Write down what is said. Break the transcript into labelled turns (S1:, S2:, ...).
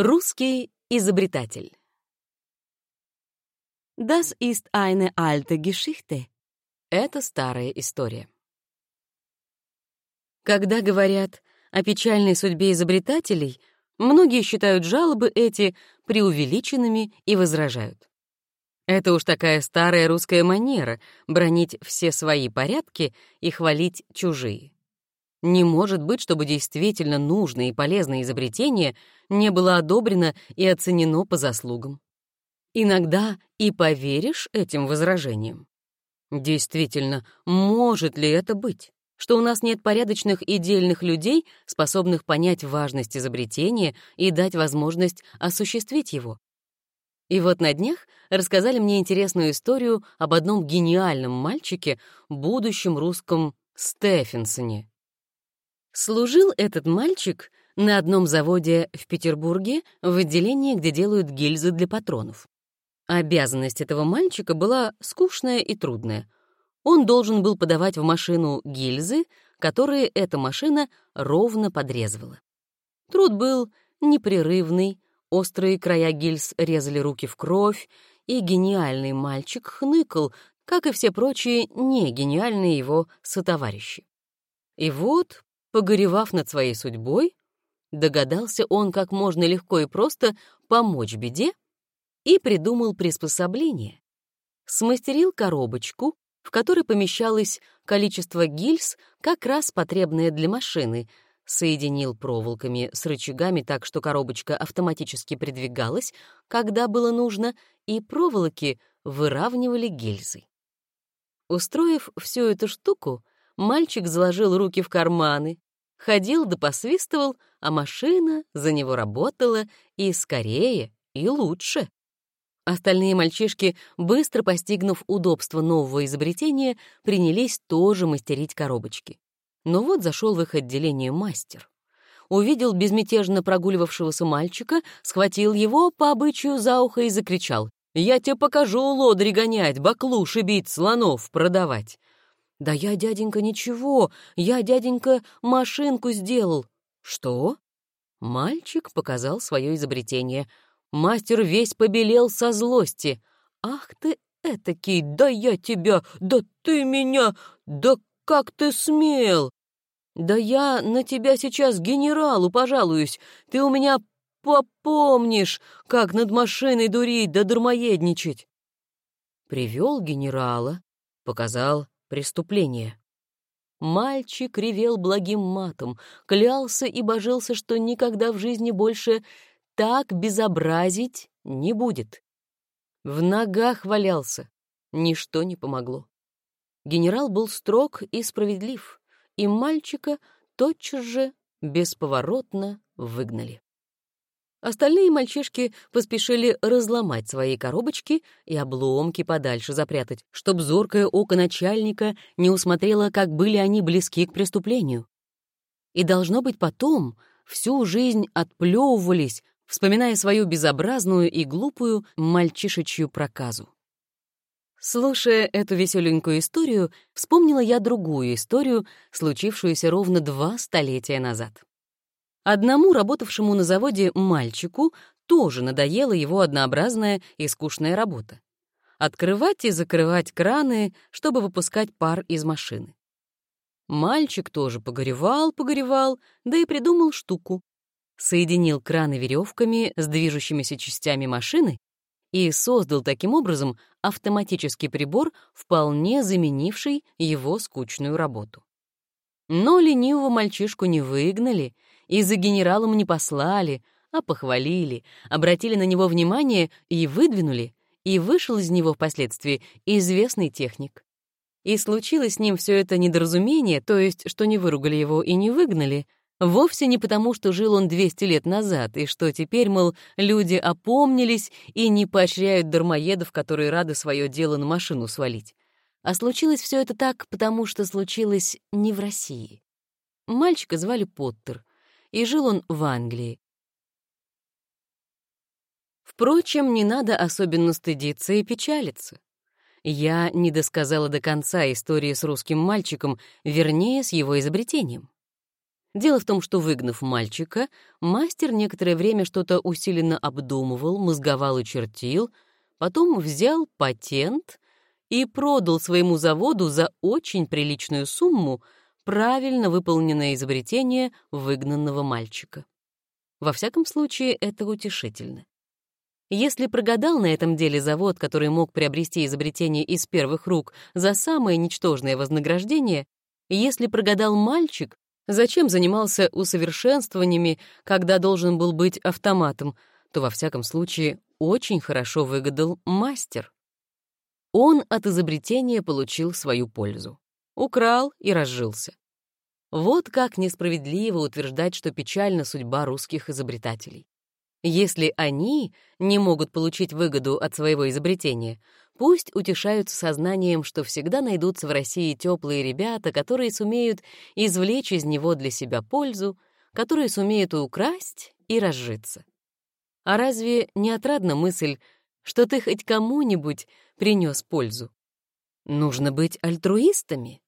S1: Русский изобретатель. Das ist eine alte Geschichte. Это старая история. Когда говорят о печальной судьбе изобретателей, многие считают жалобы эти преувеличенными и возражают. Это уж такая старая русская манера — бронить все свои порядки и хвалить чужие. Не может быть, чтобы действительно нужное и полезное изобретение не было одобрено и оценено по заслугам. Иногда и поверишь этим возражениям. Действительно, может ли это быть? Что у нас нет порядочных и дельных людей, способных понять важность изобретения и дать возможность осуществить его? И вот на днях рассказали мне интересную историю об одном гениальном мальчике, будущем русском Стефенсоне. Служил этот мальчик на одном заводе в Петербурге в отделении, где делают гильзы для патронов. Обязанность этого мальчика была скучная и трудная. Он должен был подавать в машину гильзы, которые эта машина ровно подрезывала. Труд был непрерывный, острые края гильз резали руки в кровь, и гениальный мальчик хныкал, как и все прочие негениальные его сотоварищи. И вот Погоревав над своей судьбой, догадался он как можно легко и просто помочь беде и придумал приспособление. Смастерил коробочку, в которой помещалось количество гильз, как раз потребное для машины, соединил проволоками с рычагами так, что коробочка автоматически придвигалась, когда было нужно, и проволоки выравнивали гильзы. Устроив всю эту штуку, Мальчик заложил руки в карманы, ходил да посвистывал, а машина за него работала и скорее, и лучше. Остальные мальчишки, быстро постигнув удобство нового изобретения, принялись тоже мастерить коробочки. Но вот зашел в их отделение мастер. Увидел безмятежно прогуливавшегося мальчика, схватил его по обычаю за ухо и закричал. «Я тебе покажу лодри гонять, баклуши бить, слонов продавать. «Да я, дяденька, ничего, я, дяденька, машинку сделал». «Что?» Мальчик показал свое изобретение. Мастер весь побелел со злости. «Ах ты этакий, да я тебя, да ты меня, да как ты смел!» «Да я на тебя сейчас генералу пожалуюсь, ты у меня попомнишь, как над машиной дурить да дармоедничать!» Привел генерала, показал преступление. Мальчик ревел благим матом, клялся и божился, что никогда в жизни больше так безобразить не будет. В ногах валялся, ничто не помогло. Генерал был строг и справедлив, и мальчика тотчас же бесповоротно выгнали. Остальные мальчишки поспешили разломать свои коробочки и обломки подальше запрятать, чтоб зоркое око начальника не усмотрело, как были они близки к преступлению. И, должно быть, потом всю жизнь отплевывались, вспоминая свою безобразную и глупую мальчишечью проказу. Слушая эту веселенькую историю, вспомнила я другую историю, случившуюся ровно два столетия назад. Одному работавшему на заводе мальчику тоже надоела его однообразная и скучная работа. Открывать и закрывать краны, чтобы выпускать пар из машины. Мальчик тоже погоревал, погоревал, да и придумал штуку. Соединил краны веревками с движущимися частями машины и создал таким образом автоматический прибор, вполне заменивший его скучную работу. Но ленивого мальчишку не выгнали и за генералом не послали, а похвалили, обратили на него внимание и выдвинули, и вышел из него впоследствии известный техник. И случилось с ним все это недоразумение, то есть, что не выругали его и не выгнали, вовсе не потому, что жил он 200 лет назад, и что теперь, мол, люди опомнились и не поощряют дармоедов, которые рады свое дело на машину свалить. А случилось все это так, потому что случилось не в России. Мальчика звали Поттер, и жил он в Англии. Впрочем, не надо особенно стыдиться и печалиться. Я не досказала до конца истории с русским мальчиком, вернее, с его изобретением. Дело в том, что, выгнав мальчика, мастер некоторое время что-то усиленно обдумывал, мозговал и чертил, потом взял патент и продал своему заводу за очень приличную сумму правильно выполненное изобретение выгнанного мальчика. Во всяком случае, это утешительно. Если прогадал на этом деле завод, который мог приобрести изобретение из первых рук за самое ничтожное вознаграждение, если прогадал мальчик, зачем занимался усовершенствованиями, когда должен был быть автоматом, то во всяком случае очень хорошо выгадал мастер. Он от изобретения получил свою пользу. Украл и разжился. Вот как несправедливо утверждать, что печальна судьба русских изобретателей. Если они не могут получить выгоду от своего изобретения, пусть утешаются сознанием, что всегда найдутся в России теплые ребята, которые сумеют извлечь из него для себя пользу, которые сумеют украсть и разжиться. А разве не отрадна мысль, что ты хоть кому-нибудь принес пользу? Нужно быть альтруистами.